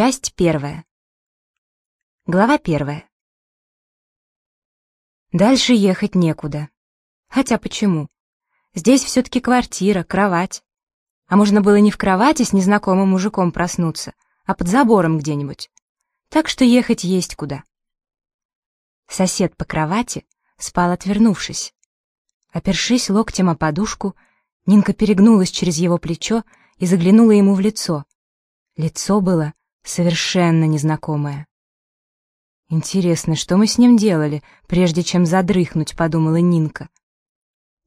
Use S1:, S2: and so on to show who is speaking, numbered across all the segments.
S1: Часть первая. Глава первая. Дальше ехать некуда. Хотя почему? Здесь все-таки квартира, кровать. А можно было не в кровати с незнакомым мужиком проснуться, а под забором где-нибудь. Так что ехать есть куда. Сосед по кровати спал, отвернувшись. Опершись локтем о подушку, Нинка перегнулась через его плечо и заглянула ему в лицо. Лицо было совершенно незнакомое. «Интересно, что мы с ним делали, прежде чем задрыхнуть?» — подумала Нинка.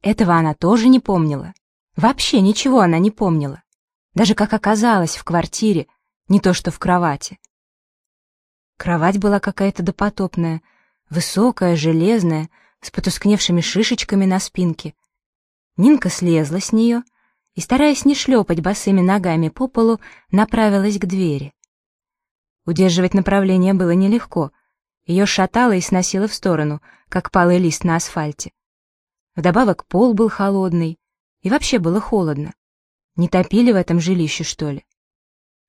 S1: Этого она тоже не помнила. Вообще ничего она не помнила. Даже как оказалась в квартире, не то что в кровати. Кровать была какая-то допотопная, высокая, железная, с потускневшими шишечками на спинке. Нинка слезла с нее и, стараясь не шлепать босыми ногами по полу, направилась к двери. Удерживать направление было нелегко. Ее шатало и сносило в сторону, как палый лист на асфальте. Вдобавок пол был холодный, и вообще было холодно. Не топили в этом жилище, что ли?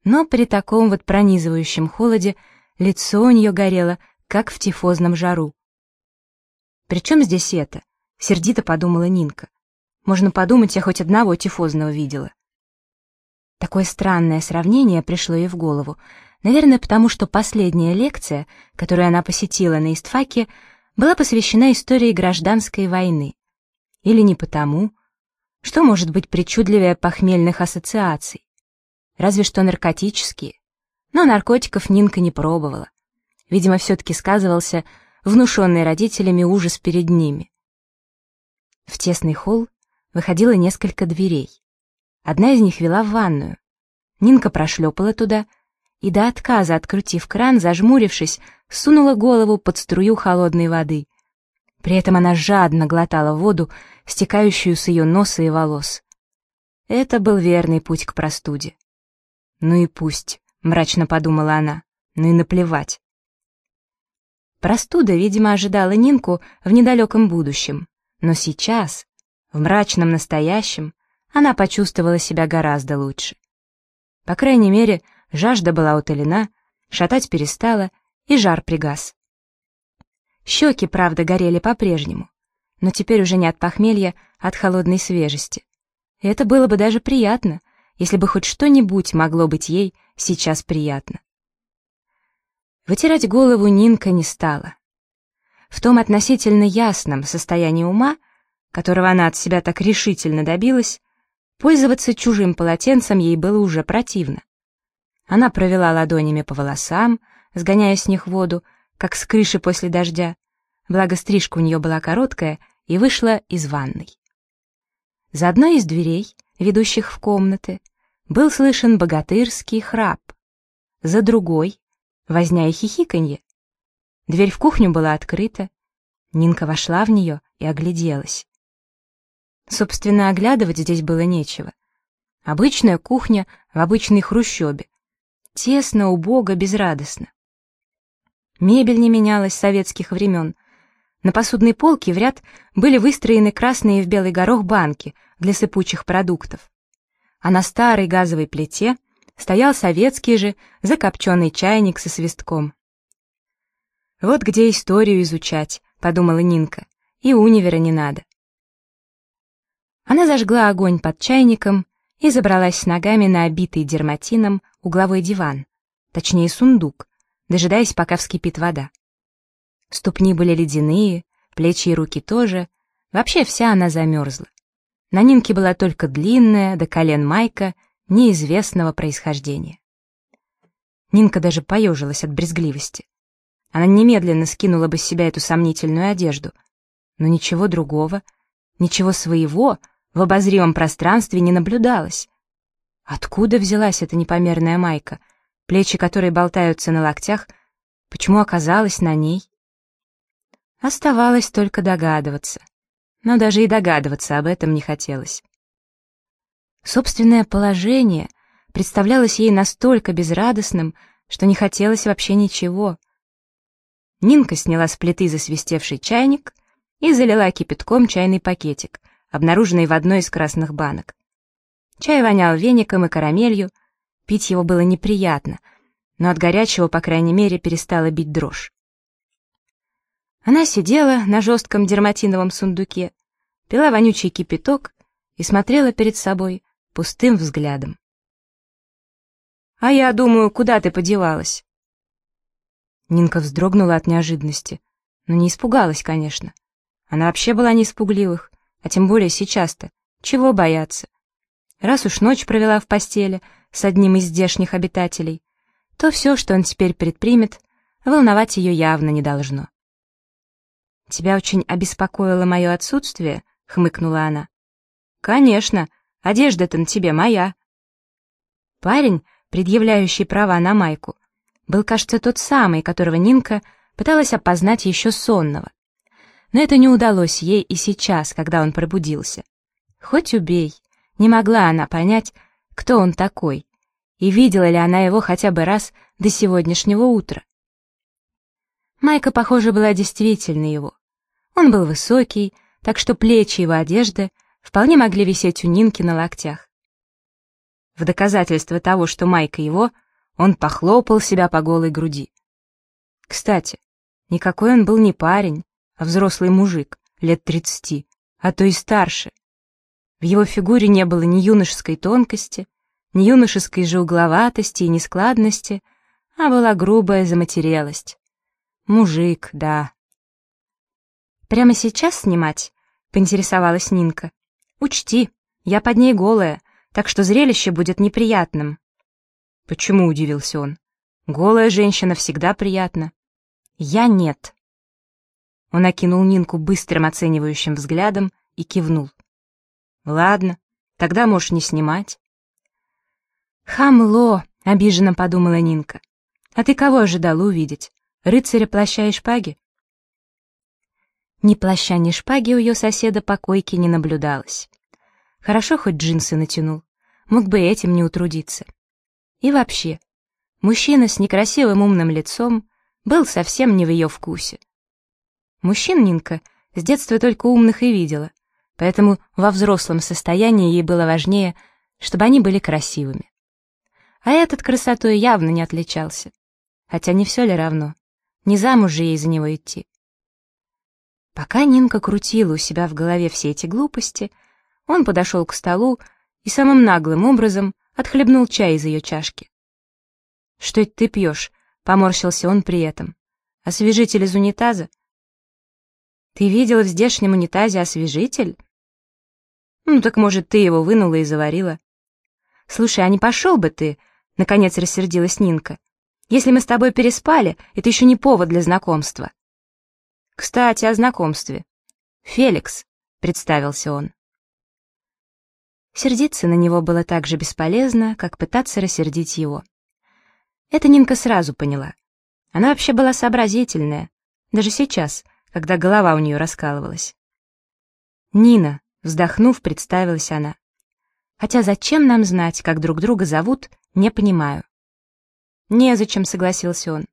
S1: Но при таком вот пронизывающем холоде лицо у нее горело, как в тифозном жару. «Причем здесь это?» — сердито подумала Нинка. «Можно подумать, я хоть одного тифозного видела». Такое странное сравнение пришло ей в голову, Наверное, потому что последняя лекция, которую она посетила на истфаке, была посвящена истории гражданской войны. Или не потому. Что может быть причудливее похмельных ассоциаций? Разве что наркотические. Но наркотиков Нинка не пробовала. Видимо, все-таки сказывался внушенный родителями ужас перед ними. В тесный холл выходило несколько дверей. Одна из них вела в ванную. Нинка прошлепала туда — и до отказа, открутив кран, зажмурившись, сунула голову под струю холодной воды. При этом она жадно глотала воду, стекающую с ее носа и волос. Это был верный путь к простуде. «Ну и пусть», — мрачно подумала она, — «ну и наплевать». Простуда, видимо, ожидала Нинку в недалеком будущем, но сейчас, в мрачном настоящем, она почувствовала себя гораздо лучше. По крайней мере, Жажда была утолена, шатать перестала, и жар пригас. Щеки, правда, горели по-прежнему, но теперь уже не от похмелья, а от холодной свежести. И это было бы даже приятно, если бы хоть что-нибудь могло быть ей сейчас приятно. Вытирать голову Нинка не стала. В том относительно ясном состоянии ума, которого она от себя так решительно добилась, пользоваться чужим полотенцем ей было уже противно. Она провела ладонями по волосам, сгоняя с них воду, как с крыши после дождя, благо стрижка у нее была короткая, и вышла из ванной. За одной из дверей, ведущих в комнаты, был слышен богатырский храп. За другой — возня и хихиканье. Дверь в кухню была открыта. Нинка вошла в нее и огляделась. Собственно, оглядывать здесь было нечего. Обычная кухня в обычной хрущебе, Тесно, убого, безрадостно. Мебель не менялась с советских времен. На посудной полке в ряд были выстроены красные в белый горох банки для сыпучих продуктов. А на старой газовой плите стоял советский же закопченный чайник со свистком. «Вот где историю изучать», — подумала Нинка, — «и универа не надо». Она зажгла огонь под чайником и забралась с ногами на обитый дерматином угловой диван, точнее сундук, дожидаясь, пока вскипит вода. Ступни были ледяные, плечи и руки тоже, вообще вся она замерзла. На Нинке была только длинная, до колен майка, неизвестного происхождения. Нинка даже поежилась от брезгливости. Она немедленно скинула бы с себя эту сомнительную одежду, но ничего другого, ничего своего — в обозримом пространстве не наблюдалось. Откуда взялась эта непомерная майка, плечи которой болтаются на локтях, почему оказалась на ней? Оставалось только догадываться, но даже и догадываться об этом не хотелось. Собственное положение представлялось ей настолько безрадостным, что не хотелось вообще ничего. Нинка сняла с плиты засвистевший чайник и залила кипятком чайный пакетик — обнаруженный в одной из красных банок. Чай вонял веником и карамелью, пить его было неприятно, но от горячего, по крайней мере, перестала бить дрожь. Она сидела на жестком дерматиновом сундуке, пила вонючий кипяток и смотрела перед собой пустым взглядом. «А я думаю, куда ты подевалась?» Нинка вздрогнула от неожиданности, но не испугалась, конечно. Она вообще была не испугливых, а тем более сейчас-то. Чего бояться? Раз уж ночь провела в постели с одним из здешних обитателей, то все, что он теперь предпримет, волновать ее явно не должно. «Тебя очень обеспокоило мое отсутствие?» — хмыкнула она. «Конечно, одежда-то на тебе моя». Парень, предъявляющий права на майку, был, кажется, тот самый, которого Нинка пыталась опознать еще сонного. Но это не удалось ей и сейчас, когда он пробудился. Хоть убей, не могла она понять, кто он такой, и видела ли она его хотя бы раз до сегодняшнего утра. Майка, похоже, была действительно его. Он был высокий, так что плечи его одежды вполне могли висеть у Нинки на локтях. В доказательство того, что Майка его, он похлопал себя по голой груди. Кстати, никакой он был не парень, а взрослый мужик, лет тридцати, а то и старше. В его фигуре не было ни юношеской тонкости, ни юношеской же угловатости и нескладности, а была грубая заматерелость. Мужик, да. «Прямо сейчас снимать?» — поинтересовалась Нинка. «Учти, я под ней голая, так что зрелище будет неприятным». «Почему?» — удивился он. «Голая женщина всегда приятна». «Я нет». Он окинул Нинку быстрым оценивающим взглядом и кивнул. «Ладно, тогда можешь не снимать». «Хамло!» — обиженно подумала Нинка. «А ты кого ожидала увидеть? Рыцаря плаща и шпаги?» Ни плаща, ни шпаги у ее соседа по койке не наблюдалось. Хорошо хоть джинсы натянул, мог бы этим не утрудиться. И вообще, мужчина с некрасивым умным лицом был совсем не в ее вкусе. Мужчин Нинка с детства только умных и видела, поэтому во взрослом состоянии ей было важнее, чтобы они были красивыми. А этот красотой явно не отличался. Хотя не все ли равно? Не замуж же ей за него идти. Пока Нинка крутила у себя в голове все эти глупости, он подошел к столу и самым наглым образом отхлебнул чай из ее чашки. «Что это ты пьешь?» — поморщился он при этом. «Освежитель из унитаза?» «Ты видела в здешнем унитазе освежитель?» «Ну так, может, ты его вынула и заварила?» «Слушай, а не пошел бы ты?» — наконец рассердилась Нинка. «Если мы с тобой переспали, это еще не повод для знакомства». «Кстати, о знакомстве. Феликс», — представился он. Сердиться на него было так же бесполезно, как пытаться рассердить его. Это Нинка сразу поняла. Она вообще была сообразительная, даже сейчас, когда голова у нее раскалывалась. «Нина», — вздохнув, представилась она. «Хотя зачем нам знать, как друг друга зовут, не понимаю». «Незачем», — согласился он.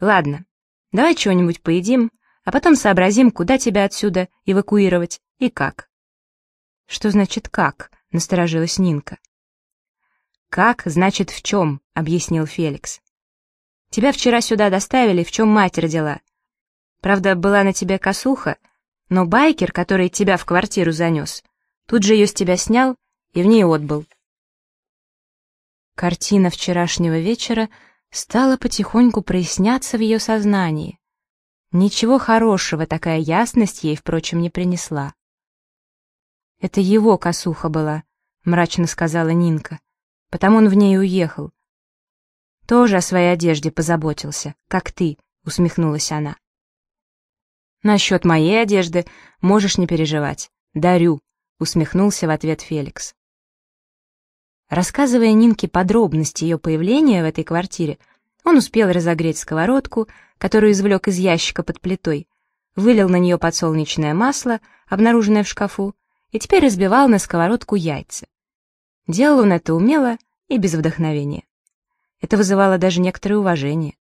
S1: «Ладно, давай чего-нибудь поедим, а потом сообразим, куда тебя отсюда эвакуировать и как». «Что значит «как»?» — насторожилась Нинка. «Как, значит, в чем?» — объяснил Феликс. «Тебя вчера сюда доставили, в чем мать родила. Правда, была на тебе косуха, но байкер, который тебя в квартиру занес, тут же ее с тебя снял и в ней отбыл». Картина вчерашнего вечера стала потихоньку проясняться в ее сознании. Ничего хорошего такая ясность ей, впрочем, не принесла. «Это его косуха была», — мрачно сказала Нинка. «Потому он в ней уехал». «Тоже о своей одежде позаботился, как ты», — усмехнулась она. «Насчет моей одежды можешь не переживать. Дарю», — усмехнулся в ответ Феликс. Рассказывая Нинке подробности ее появления в этой квартире, он успел разогреть сковородку, которую извлек из ящика под плитой, вылил на нее подсолнечное масло, обнаруженное в шкафу, и теперь разбивал на сковородку яйца. Делал он это умело и без вдохновения. Это вызывало даже некоторое уважение.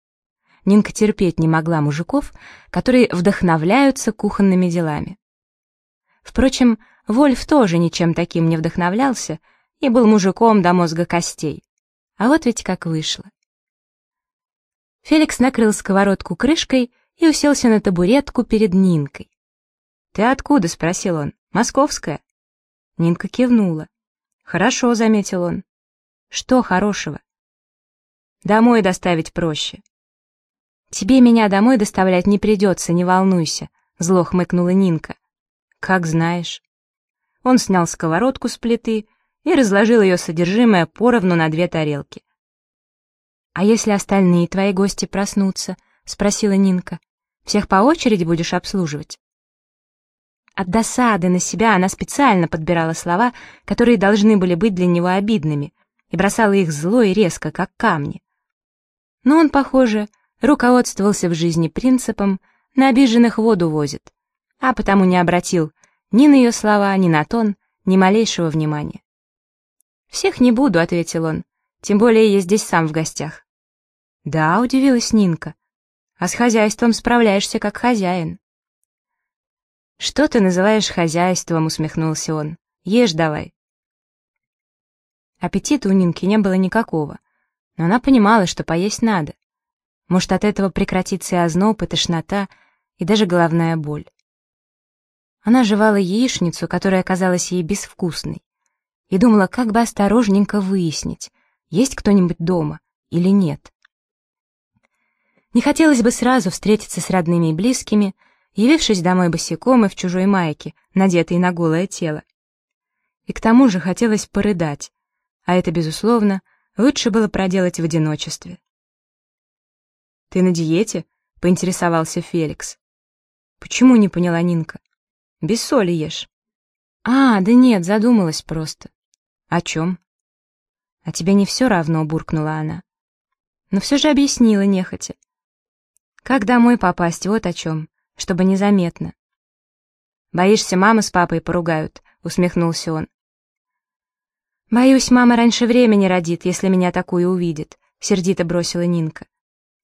S1: Нинка терпеть не могла мужиков, которые вдохновляются кухонными делами. Впрочем, Вольф тоже ничем таким не вдохновлялся и был мужиком до мозга костей. А вот ведь как вышло. Феликс накрыл сковородку крышкой и уселся на табуретку перед Нинкой. «Ты откуда?» — спросил он. «Московская?» Нинка кивнула. «Хорошо», — заметил он. «Что хорошего?» «Домой доставить проще». «Тебе меня домой доставлять не придется, не волнуйся», — зло хмыкнула Нинка. «Как знаешь». Он снял сковородку с плиты и разложил ее содержимое поровну на две тарелки. «А если остальные твои гости проснутся?» — спросила Нинка. «Всех по очереди будешь обслуживать?» От досады на себя она специально подбирала слова, которые должны были быть для него обидными, и бросала их зло и резко, как камни. Но он, похоже, руководствовался в жизни принципом «на обиженных воду возит», а потому не обратил ни на ее слова, ни на тон, ни малейшего внимания. «Всех не буду», — ответил он, — «тем более я здесь сам в гостях». «Да», — удивилась Нинка, — «а с хозяйством справляешься как хозяин». «Что ты называешь хозяйством?» — усмехнулся он. «Ешь давай». Аппетита у Нинки не было никакого, но она понимала, что поесть надо. Может, от этого прекратится и озноб, и тошнота, и даже головная боль. Она жевала яичницу, которая казалась ей безвкусной, и думала, как бы осторожненько выяснить, есть кто-нибудь дома или нет. Не хотелось бы сразу встретиться с родными и близкими, явившись домой босиком и в чужой майке, надетой на голое тело. И к тому же хотелось порыдать, а это, безусловно, лучше было проделать в одиночестве. «Ты на диете?» — поинтересовался Феликс. «Почему?» — не поняла Нинка. «Без соли ешь». «А, да нет, задумалась просто». «О чем?» «А тебе не все равно?» — буркнула она. Но все же объяснила нехотя. «Как домой попасть, вот о чем чтобы незаметно. «Боишься, мама с папой поругают?» — усмехнулся он. «Боюсь, мама раньше времени родит, если меня такую увидит», — сердито бросила Нинка.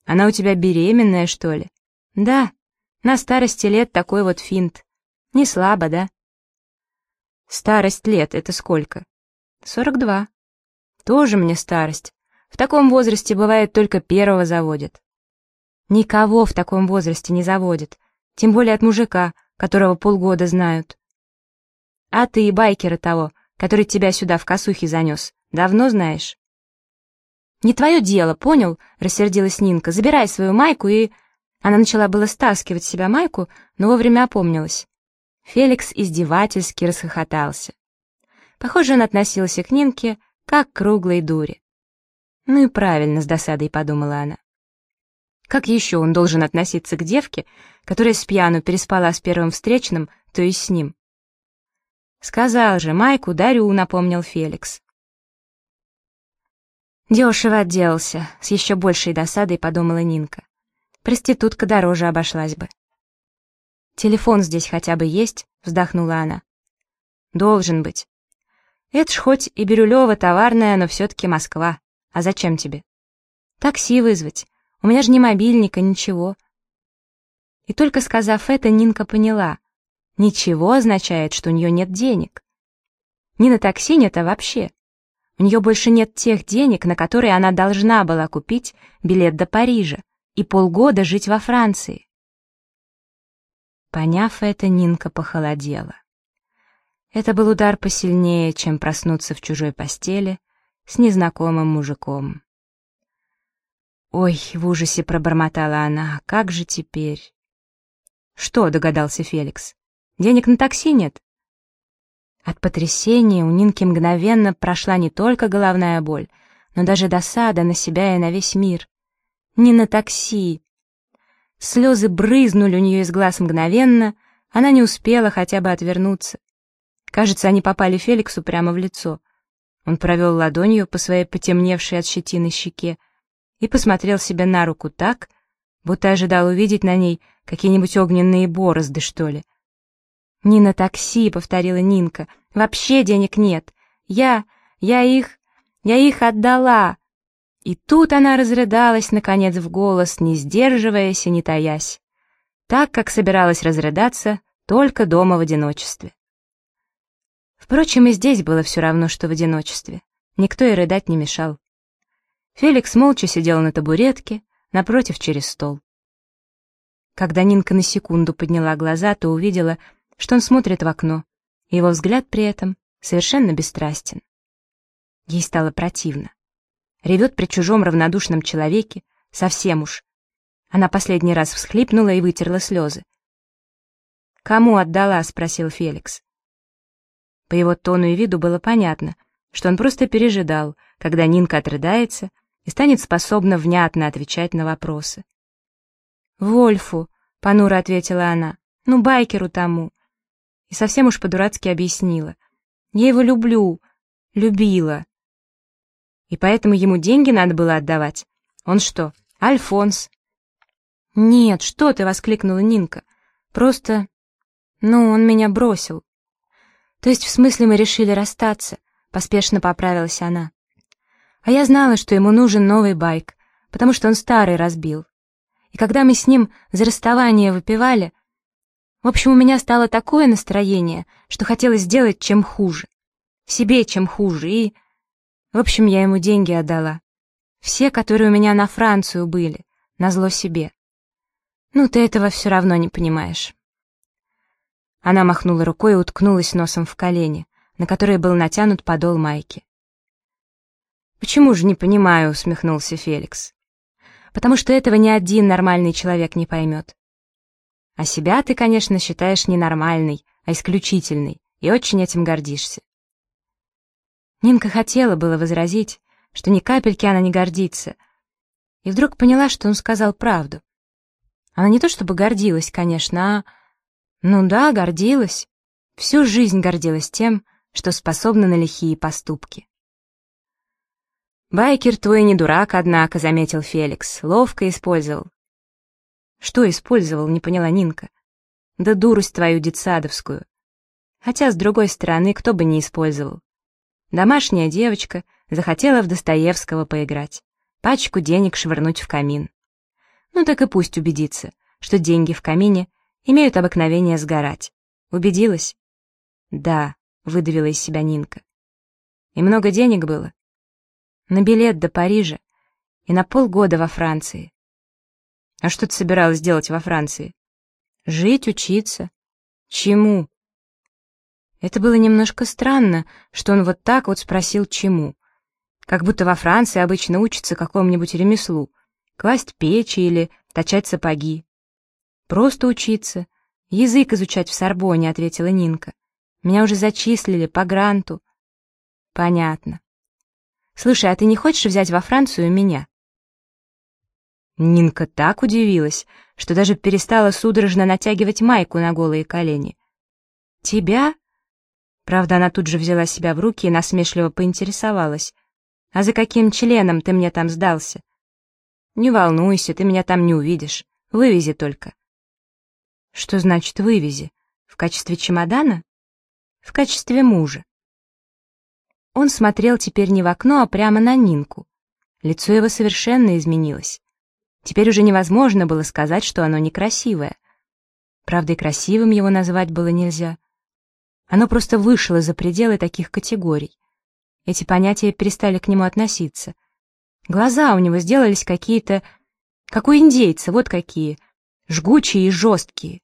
S1: «Она у тебя беременная, что ли?» «Да, на старости лет такой вот финт. Не слабо, да?» «Старость лет — это сколько?» «Сорок два». «Тоже мне старость. В таком возрасте, бывает, только первого заводят». «Никого в таком возрасте не заводят», тем более от мужика, которого полгода знают. А ты, байкера того, который тебя сюда в косухе занес, давно знаешь? «Не твое дело, понял?» — рассердилась Нинка. «Забирай свою майку и...» Она начала было стаскивать с себя майку, но вовремя опомнилась. Феликс издевательски расхохотался. Похоже, он относился к Нинке как к круглой дуре. «Ну и правильно», — с досадой подумала она. Как еще он должен относиться к девке, которая с пьяну переспала с первым встречным, то есть с ним? «Сказал же, Майку дарю», — напомнил Феликс. Дешево отделался, с еще большей досадой подумала Нинка. Проститутка дороже обошлась бы. «Телефон здесь хотя бы есть?» — вздохнула она. «Должен быть. Это ж хоть и Бирюлева товарная, но все-таки Москва. А зачем тебе?» «Такси вызвать. У меня же ни мобильника, ничего. И только сказав это, Нинка поняла. Ничего означает, что у нее нет денег. Не на такси нет, а вообще. У нее больше нет тех денег, на которые она должна была купить билет до Парижа и полгода жить во Франции. Поняв это, Нинка похолодела. Это был удар посильнее, чем проснуться в чужой постели с незнакомым мужиком. «Ой!» — в ужасе пробормотала она. «Как же теперь?» «Что?» — догадался Феликс. «Денег на такси нет?» От потрясения у Нинки мгновенно прошла не только головная боль, но даже досада на себя и на весь мир. «Не на такси!» Слезы брызнули у нее из глаз мгновенно, она не успела хотя бы отвернуться. Кажется, они попали Феликсу прямо в лицо. Он провел ладонью по своей потемневшей от щетины щеке, и посмотрел себе на руку так, будто ожидал увидеть на ней какие-нибудь огненные борозды, что ли. «Не на такси», — повторила Нинка, — «вообще денег нет. Я... я их... я их отдала». И тут она разрыдалась, наконец, в голос, не сдерживаясь и не таясь, так, как собиралась разрыдаться только дома в одиночестве. Впрочем, и здесь было все равно, что в одиночестве. Никто и рыдать не мешал. Феликс молча сидел на табуретке, напротив через стол. Когда Нинка на секунду подняла глаза, то увидела, что он смотрит в окно, и его взгляд при этом совершенно бесстрастен. Ей стало противно. Ревет при чужом равнодушном человеке, совсем уж. Она последний раз всхлипнула и вытерла слезы. «Кому отдала?» — спросил Феликс. По его тону и виду было понятно, что он просто пережидал, когда Нинка отрыдается и станет способна внятно отвечать на вопросы. «Вольфу», — понуро ответила она, — «ну, байкеру тому». И совсем уж по-дурацки объяснила. «Я его люблю, любила». И поэтому ему деньги надо было отдавать. Он что, Альфонс? «Нет, что ты!» — воскликнула Нинка. «Просто... ну, он меня бросил». «То есть, в смысле, мы решили расстаться?» — поспешно поправилась она. «А я знала, что ему нужен новый байк, потому что он старый разбил. И когда мы с ним за расставание выпивали... В общем, у меня стало такое настроение, что хотелось сделать чем хуже. Себе чем хуже, и... В общем, я ему деньги отдала. Все, которые у меня на Францию были, назло себе. Ну, ты этого все равно не понимаешь». Она махнула рукой и уткнулась носом в колени, на которые был натянут подол майки. «Почему же не понимаю?» — усмехнулся Феликс. «Потому что этого ни один нормальный человек не поймет. А себя ты, конечно, считаешь не нормальной, а исключительной, и очень этим гордишься». Нинка хотела было возразить, что ни капельки она не гордится, и вдруг поняла, что он сказал правду. Она не то чтобы гордилась, конечно, а ну да, гордилась. Всю жизнь гордилась тем, что способна на лихие поступки. «Байкер твой не дурак, однако», — заметил Феликс. «Ловко использовал». «Что использовал?» — не поняла Нинка. «Да дурость твою детсадовскую. Хотя, с другой стороны, кто бы не использовал. Домашняя девочка захотела в Достоевского поиграть, пачку денег швырнуть в камин. Ну так и пусть убедится, что деньги в камине имеют обыкновение сгорать. Убедилась? Да, выдавила из себя Нинка. И много денег было? На билет до Парижа и на полгода во Франции. А что ты собиралась делать во Франции? Жить, учиться. Чему? Это было немножко странно, что он вот так вот спросил «чему?». Как будто во Франции обычно учатся какому-нибудь ремеслу, класть печи или точать сапоги. «Просто учиться. Язык изучать в Сорбоне», — ответила Нинка. «Меня уже зачислили по гранту». «Понятно. Слушай, а ты не хочешь взять во Францию меня?» Нинка так удивилась, что даже перестала судорожно натягивать майку на голые колени. «Тебя?» Правда, она тут же взяла себя в руки и насмешливо поинтересовалась. «А за каким членом ты мне там сдался?» «Не волнуйся, ты меня там не увидишь. Вывези только». Что значит вывези? В качестве чемодана? В качестве мужа. Он смотрел теперь не в окно, а прямо на Нинку. Лицо его совершенно изменилось. Теперь уже невозможно было сказать, что оно некрасивое. Правда, и красивым его назвать было нельзя. Оно просто вышло за пределы таких категорий. Эти понятия перестали к нему относиться. Глаза у него сделались какие-то, как у индейца, вот какие, жгучие и жесткие.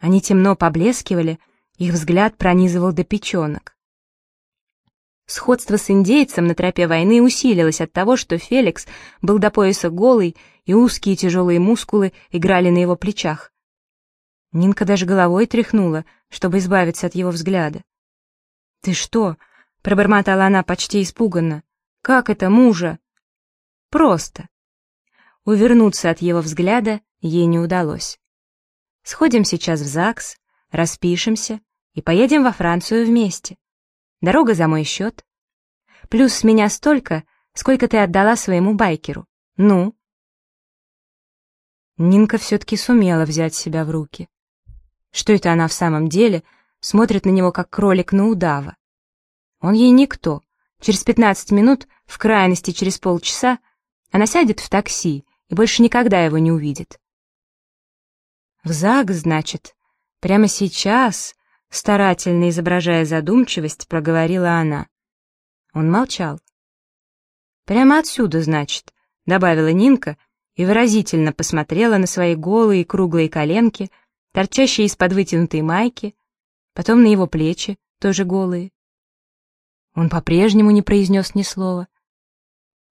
S1: Они темно поблескивали, их взгляд пронизывал до печенок. Сходство с индейцем на тропе войны усилилось от того, что Феликс был до пояса голый, и узкие тяжелые мускулы играли на его плечах. Нинка даже головой тряхнула, чтобы избавиться от его взгляда. «Ты что?» — пробормотала она почти испуганно. «Как это мужа?» «Просто». Увернуться от его взгляда ей не удалось. Сходим сейчас в ЗАГС, распишемся и поедем во Францию вместе. Дорога за мой счет. Плюс с меня столько, сколько ты отдала своему байкеру. Ну?» Нинка все-таки сумела взять себя в руки. Что это она в самом деле смотрит на него, как кролик на удава? Он ей никто. Через пятнадцать минут, в крайности через полчаса, она сядет в такси и больше никогда его не увидит. В ЗАГС, значит? Прямо сейчас, старательно изображая задумчивость, проговорила она. Он молчал. «Прямо отсюда, значит», — добавила Нинка, и выразительно посмотрела на свои голые круглые коленки, торчащие из-под вытянутой майки, потом на его плечи, тоже голые. Он по-прежнему не произнес ни слова.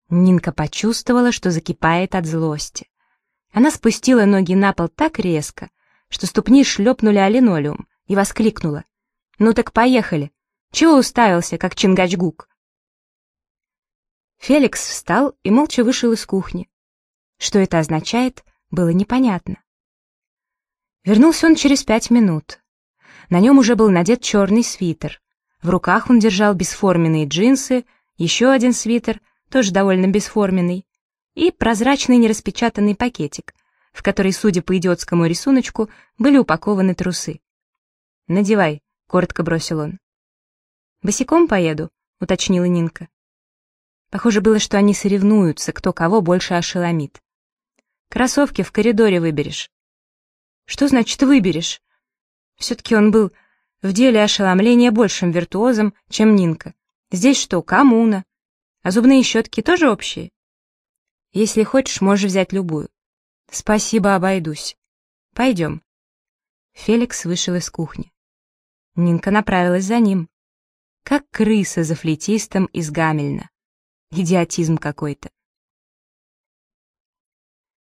S1: Нинка почувствовала, что закипает от злости. Она спустила ноги на пол так резко, что ступни шлепнули о линолеум, и воскликнула. «Ну так поехали! Чего уставился, как Чингачгук?» Феликс встал и молча вышел из кухни. Что это означает, было непонятно. Вернулся он через пять минут. На нем уже был надет черный свитер. В руках он держал бесформенные джинсы, еще один свитер, тоже довольно бесформенный, и прозрачный нераспечатанный пакетик, в который, судя по идиотскому рисуночку, были упакованы трусы. «Надевай», — коротко бросил он. «Босиком поеду», — уточнила Нинка. Похоже было, что они соревнуются, кто кого больше ошеломит. «Кроссовки в коридоре выберешь». «Что значит «выберешь»?» Все-таки он был в деле ошеломления большим виртуозом, чем Нинка. Здесь что, коммуна? А зубные щетки тоже общие? Если хочешь, можешь взять любую. Спасибо, обойдусь. Пойдем. Феликс вышел из кухни. Нинка направилась за ним. Как крыса за флейтистом из Гамельна. Идиотизм какой-то.